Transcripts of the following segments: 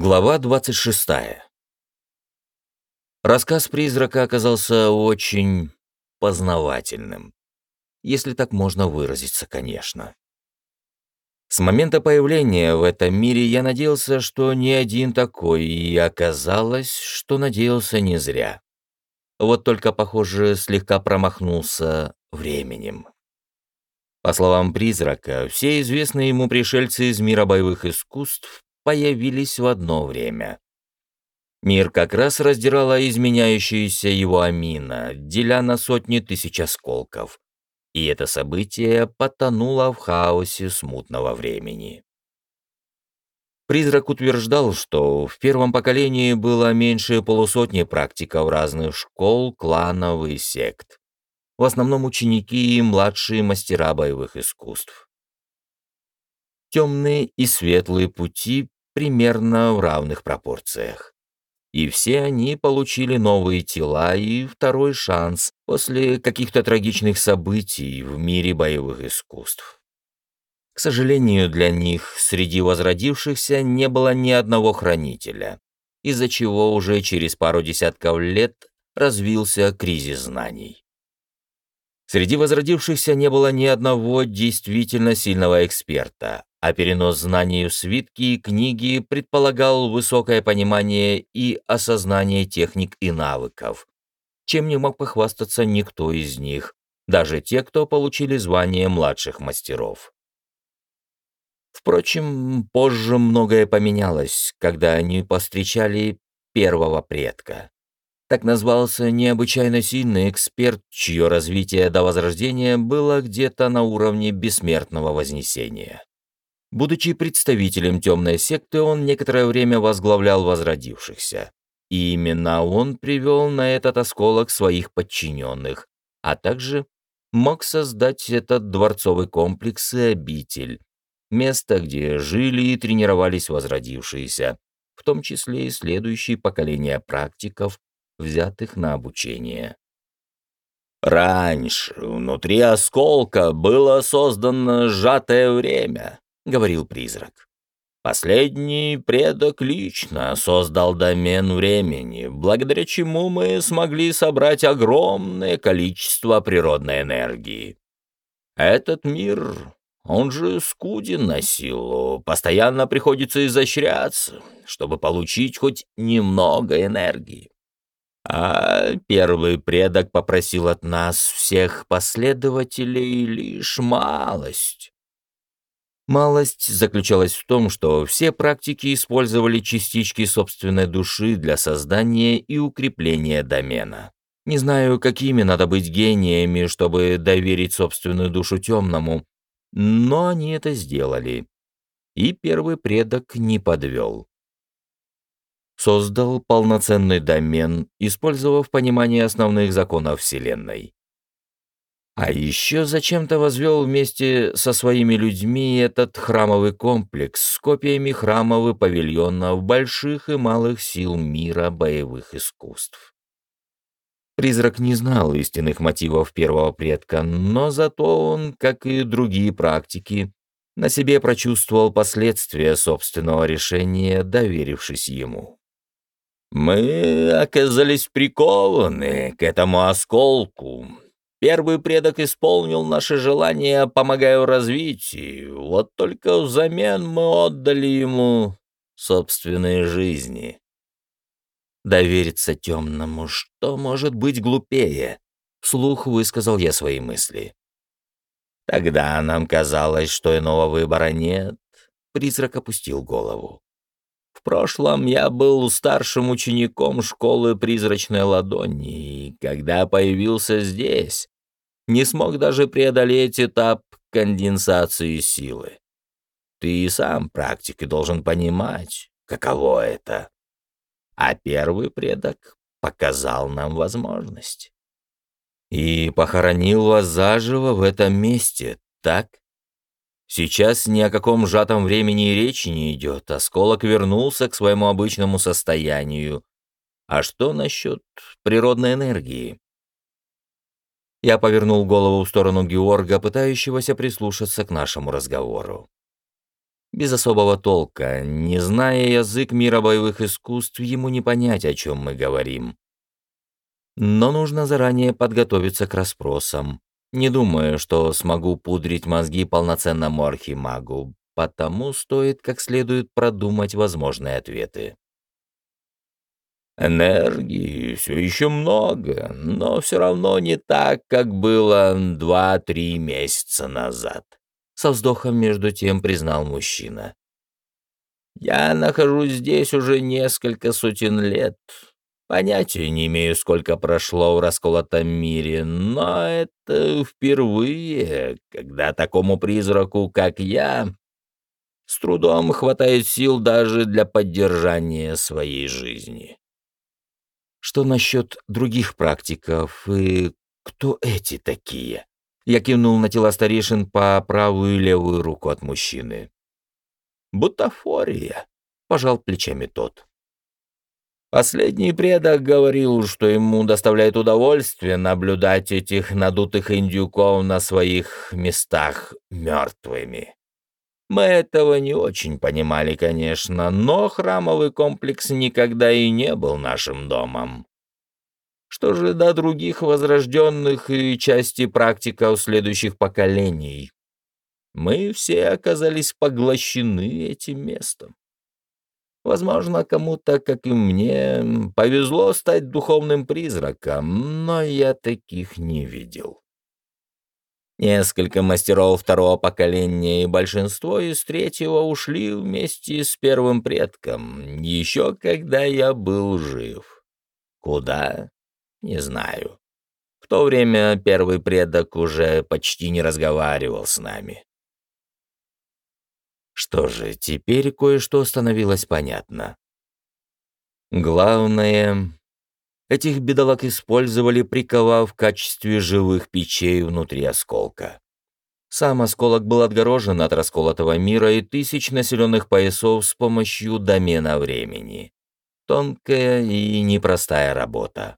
Глава 26. Рассказ призрака оказался очень познавательным. Если так можно выразиться, конечно. С момента появления в этом мире я надеялся, что не один такой, и оказалось, что надеялся не зря. Вот только, похоже, слегка промахнулся временем. По словам призрака, все известные ему пришельцы из мира боевых искусств появились в одно время. Мир как раз раздирала изменяющаяся его амина, деля на сотни тысяч осколков. И это событие потонуло в хаосе смутного времени. Призрак утверждал, что в первом поколении было меньше полусотни практиков разных школ, кланов и сект. В основном ученики и младшие мастера боевых искусств. Темные и светлые пути примерно в равных пропорциях. И все они получили новые тела и второй шанс после каких-то трагичных событий в мире боевых искусств. К сожалению, для них среди возродившихся не было ни одного хранителя, из-за чего уже через пару десятков лет развился кризис знаний. Среди возродившихся не было ни одного действительно сильного эксперта, а перенос знаний в свитки и книги предполагал высокое понимание и осознание техник и навыков, чем не мог похвастаться никто из них, даже те, кто получили звание младших мастеров. Впрочем, позже многое поменялось, когда они повстречали первого предка. Так назвался необычайно сильный эксперт, чье развитие до Возрождения было где-то на уровне бессмертного вознесения. Будучи представителем темной секты, он некоторое время возглавлял возродившихся. И именно он привел на этот осколок своих подчиненных, а также мог создать этот дворцовый комплекс и обитель, место, где жили и тренировались возродившиеся, в том числе и следующие поколения практиков, взятых на обучение. Раньше внутри осколка было создано сжатое время, говорил призрак. Последний предок лично создал домен времени, благодаря чему мы смогли собрать огромное количество природной энергии. Этот мир, он же скуден на силу, постоянно приходится изощряться, чтобы получить хоть немного энергии. А первый предок попросил от нас всех последователей лишь малость. Малость заключалась в том, что все практики использовали частички собственной души для создания и укрепления домена. Не знаю, какими надо быть гениями, чтобы доверить собственную душу темному, но они это сделали. И первый предок не подвел. Создал полноценный домен, использовав понимание основных законов Вселенной. А еще зачем-то возвел вместе со своими людьми этот храмовый комплекс с копиями храмов и павильонов больших и малых сил мира боевых искусств. Призрак не знал истинных мотивов первого предка, но зато он, как и другие практики, на себе прочувствовал последствия собственного решения, доверившись ему. «Мы оказались прикованы к этому осколку», Первый предок исполнил наше желание, помогая в развитии, вот только взамен мы отдали ему собственные жизни. Довериться темному, что может быть глупее? Вслух высказал я свои мысли. Тогда нам казалось, что иного выбора нет. Призрак опустил голову. В прошлом я был старшим учеником школы призрачной ладони, и когда появился здесь, не смог даже преодолеть этап конденсации силы. Ты и сам практик и должен понимать, каково это. А первый предок показал нам возможность. И похоронил вас заживо в этом месте, так? Сейчас ни о каком сжатом времени и речи не идет. Осколок вернулся к своему обычному состоянию. А что насчет природной энергии? Я повернул голову в сторону Георга, пытающегося прислушаться к нашему разговору. без особого толка. Не зная язык мира боевых искусств, ему не понять, о чем мы говорим. Но нужно заранее подготовиться к расспросам. Не думаю, что смогу пудрить мозги полноценному архимагу, потому стоит как следует продумать возможные ответы. Энергии все еще много, но все равно не так, как было два-три месяца назад. Со вздохом между тем признал мужчина. Я нахожусь здесь уже несколько сотен лет. Понятия не имею, сколько прошло в расколотом мире, но это впервые, когда такому призраку, как я, с трудом хватает сил даже для поддержания своей жизни. Что насчет других практиков и кто эти такие? Я кивнул на тела старейшин по правую и левую руку от мужчины. «Бутафория», — пожал плечами тот. Последний предок говорил, что ему доставляет удовольствие наблюдать этих надутых индюков на своих местах мертвыми. Мы этого не очень понимали, конечно, но храмовый комплекс никогда и не был нашим домом. Что же до других возрожденных и части практиков следующих поколений? Мы все оказались поглощены этим местом. Возможно, кому-то, как и мне, повезло стать духовным призраком, но я таких не видел. Несколько мастеров второго поколения и большинство из третьего ушли вместе с первым предком, еще когда я был жив. Куда? Не знаю. В то время первый предок уже почти не разговаривал с нами. Что же, теперь кое-что становилось понятно. Главное, Этих бедолаг использовали, приковав в качестве живых печей внутри осколка. Сам осколок был отгорожен от расколотого мира и тысяч населенных поясов с помощью домена времени. Тонкая и непростая работа.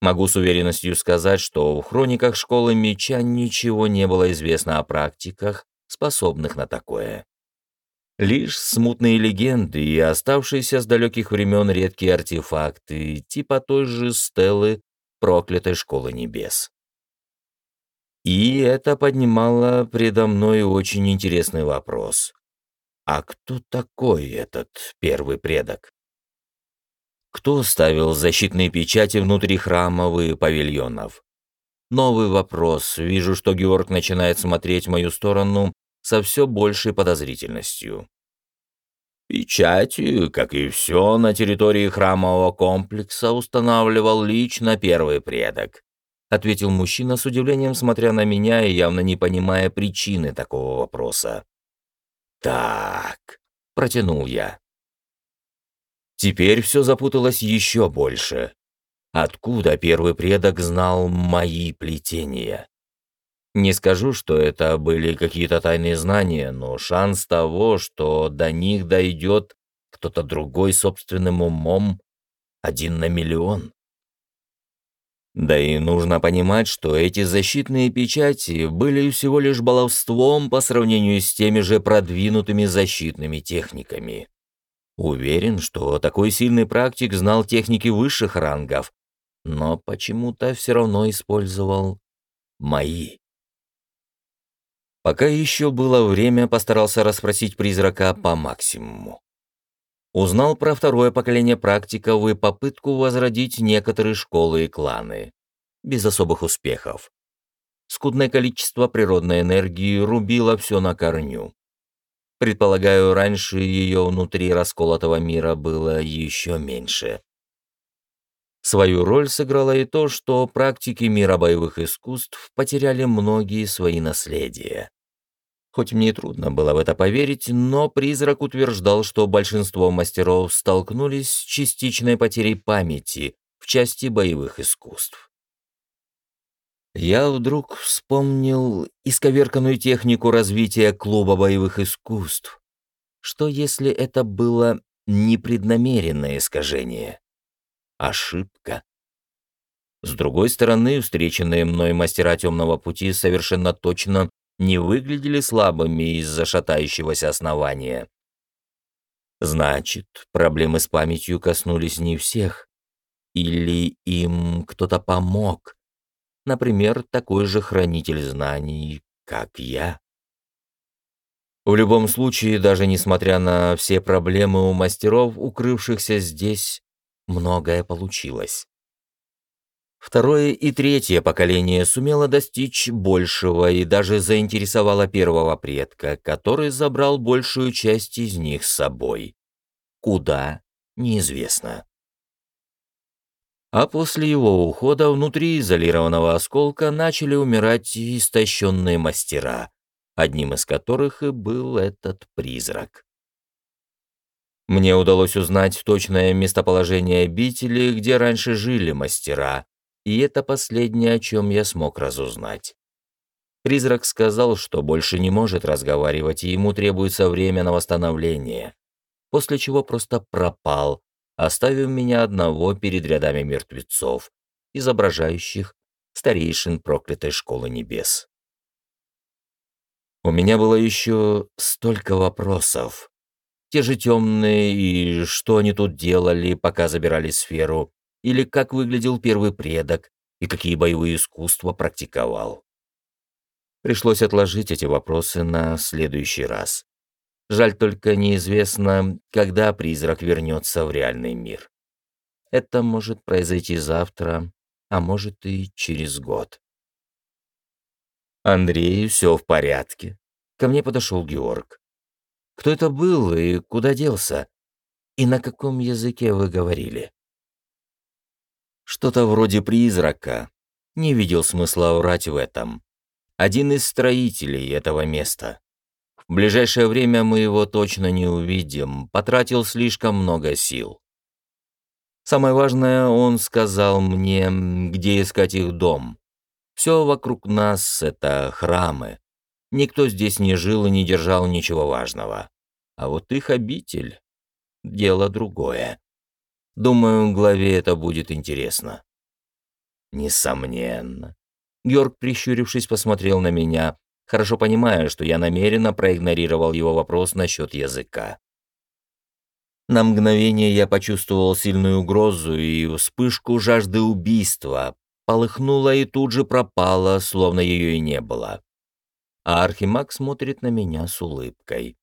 Могу с уверенностью сказать, что в хрониках школы меча ничего не было известно о практиках, способных на такое. Лишь смутные легенды и оставшиеся с далеких времен редкие артефакты, типа той же стелы проклятой школы небес. И это поднимало предо мной очень интересный вопрос. А кто такой этот первый предок? Кто ставил защитные печати внутри храмов и павильонов? Новый вопрос. Вижу, что Георг начинает смотреть в мою сторону со все большей подозрительностью. Печати, как и все на территории храмового комплекса, устанавливал лично первый предок, ответил мужчина с удивлением, смотря на меня и явно не понимая причины такого вопроса. «Так», — протянул я. Теперь все запуталось еще больше. Откуда первый предок знал мои плетения? Не скажу, что это были какие-то тайные знания, но шанс того, что до них дойдет кто-то другой собственным умом, один на миллион. Да и нужно понимать, что эти защитные печати были всего лишь баловством по сравнению с теми же продвинутыми защитными техниками. Уверен, что такой сильный практик знал техники высших рангов, но почему-то все равно использовал мои. Пока еще было время, постарался расспросить призрака по максимуму. Узнал про второе поколение практиков и попытку возродить некоторые школы и кланы. Без особых успехов. Скудное количество природной энергии рубило все на корню. Предполагаю, раньше ее внутри расколотого мира было еще меньше. Свою роль сыграло и то, что практики мира боевых искусств потеряли многие свои наследия. Хоть мне и трудно было в это поверить, но призрак утверждал, что большинство мастеров столкнулись с частичной потерей памяти в части боевых искусств. Я вдруг вспомнил исковерканную технику развития клуба боевых искусств. Что если это было непреднамеренное искажение? Ошибка. С другой стороны, встреченные мной мастера темного пути совершенно точно не выглядели слабыми из-за шатающегося основания. Значит, проблемы с памятью коснулись не всех. Или им кто-то помог. Например, такой же хранитель знаний, как я. В любом случае, даже несмотря на все проблемы у мастеров, укрывшихся здесь, многое получилось. Второе и третье поколение сумело достичь большего и даже заинтересовало первого предка, который забрал большую часть из них с собой. Куда – неизвестно. А после его ухода внутри изолированного осколка начали умирать истощенные мастера, одним из которых и был этот призрак. Мне удалось узнать точное местоположение обители, где раньше жили мастера, и это последнее, о чем я смог разузнать. Призрак сказал, что больше не может разговаривать, и ему требуется время на восстановление, после чего просто пропал, оставив меня одного перед рядами мертвецов, изображающих старейшин проклятой школы небес. У меня было еще столько вопросов. Те же темные, и что они тут делали, пока забирали сферу, или как выглядел первый предок, и какие боевые искусства практиковал. Пришлось отложить эти вопросы на следующий раз. Жаль только неизвестно, когда призрак вернется в реальный мир. Это может произойти завтра, а может и через год. Андрей, все в порядке. Ко мне подошел Георг. Кто это был и куда делся? И на каком языке вы говорили? Что-то вроде призрака. Не видел смысла врать в этом. Один из строителей этого места. В ближайшее время мы его точно не увидим, потратил слишком много сил. Самое важное, он сказал мне, где искать их дом. Все вокруг нас — это храмы. Никто здесь не жил и не держал ничего важного. А вот их обитель — дело другое. Думаю, главе это будет интересно. Несомненно. Георг, прищурившись, посмотрел на меня, хорошо понимая, что я намеренно проигнорировал его вопрос насчет языка. На мгновение я почувствовал сильную угрозу и вспышку жажды убийства, полыхнула и тут же пропала, словно ее и не было. А Архимаг смотрит на меня с улыбкой.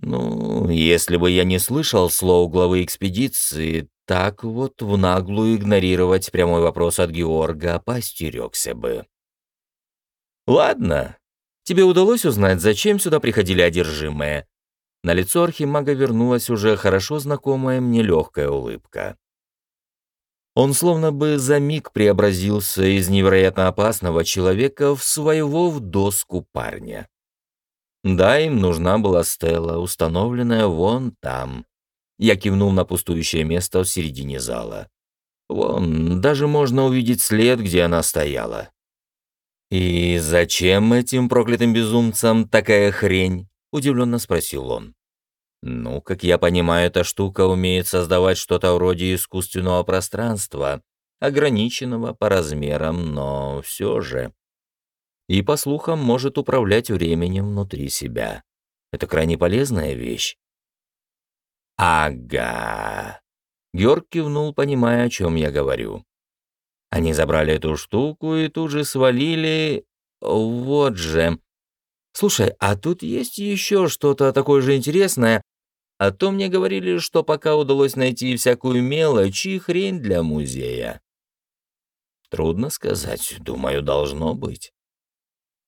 Ну, если бы я не слышал слов главы экспедиции, так вот в наглую игнорировать прямой вопрос от Георга постерегся бы. Ладно, тебе удалось узнать, зачем сюда приходили одержимые? На лицо Архимага вернулась уже хорошо знакомая мне легкая улыбка. Он словно бы за миг преобразился из невероятно опасного человека в своего в доску парня. Да, им нужна была стела, установленная вон там. Я кивнул на пустующее место в середине зала. Вон, даже можно увидеть след, где она стояла. «И зачем этим проклятым безумцам такая хрень?» — удивленно спросил он. «Ну, как я понимаю, эта штука умеет создавать что-то вроде искусственного пространства, ограниченного по размерам, но все же и, по слухам, может управлять временем внутри себя. Это крайне полезная вещь. «Ага». Георг кивнул, понимая, о чем я говорю. Они забрали эту штуку и тут же свалили... Вот же. Слушай, а тут есть еще что-то такое же интересное. А то мне говорили, что пока удалось найти всякую мелочь и хрень для музея. Трудно сказать, думаю, должно быть.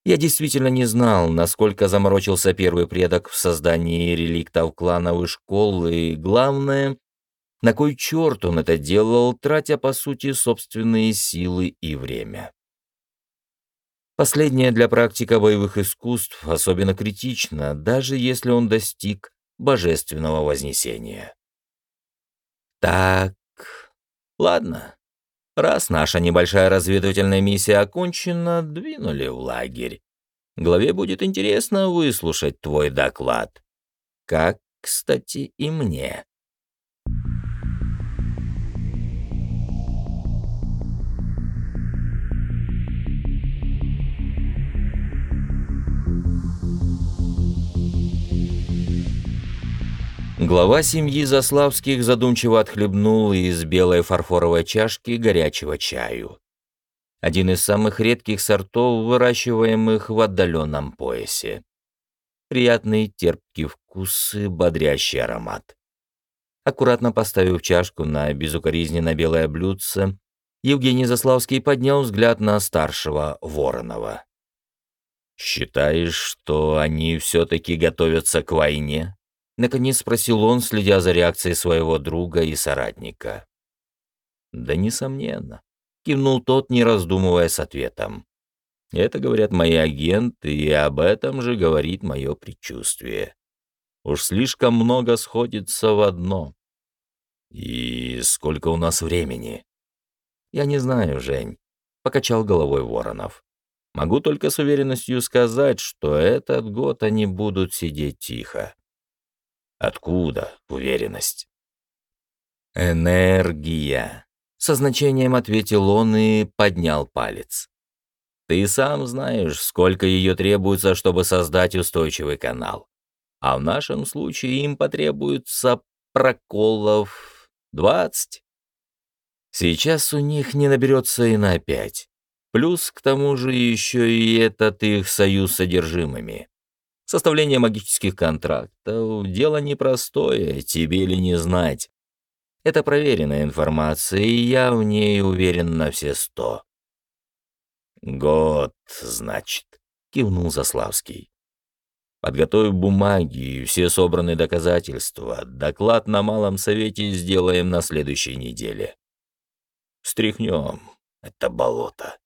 Я действительно не знал, насколько заморочился первый предок в создании реликтов клановой школы, и главное, на кой черт он это делал, тратя, по сути, собственные силы и время. Последнее для практика боевых искусств особенно критично, даже если он достиг божественного вознесения. Так, ладно. Раз наша небольшая разведывательная миссия окончена, двинули в лагерь. Главе будет интересно выслушать твой доклад. Как, кстати, и мне. Глава семьи Заславских задумчиво отхлебнул из белой фарфоровой чашки горячего чаю. Один из самых редких сортов, выращиваемых в отдаленном поясе. Приятный терпкий вкус и бодрящий аромат. Аккуратно поставив чашку на безукоризненно белое блюдце, Евгений Заславский поднял взгляд на старшего Воронова. «Считаешь, что они все-таки готовятся к войне?» Наконец спросил он, следя за реакцией своего друга и соратника. «Да несомненно», — кивнул тот, не раздумывая с ответом. «Это говорят мои агенты, и об этом же говорит мое предчувствие. Уж слишком много сходится в одно. И сколько у нас времени?» «Я не знаю, Жень», — покачал головой Воронов. «Могу только с уверенностью сказать, что этот год они будут сидеть тихо». «Откуда уверенность?» «Энергия», — со значением ответил он и поднял палец. «Ты сам знаешь, сколько ее требуется, чтобы создать устойчивый канал. А в нашем случае им потребуется проколов двадцать. Сейчас у них не наберется и на пять. Плюс к тому же еще и этот их союз с содержимыми. Составление магических контрактов — дело непростое, тебе ли не знать. Это проверенная информация, и я в ней уверен на все сто. «Год, значит», — кивнул Заславский. «Подготовь бумаги и все собранные доказательства. Доклад на Малом Совете сделаем на следующей неделе. Стряхнем это болото.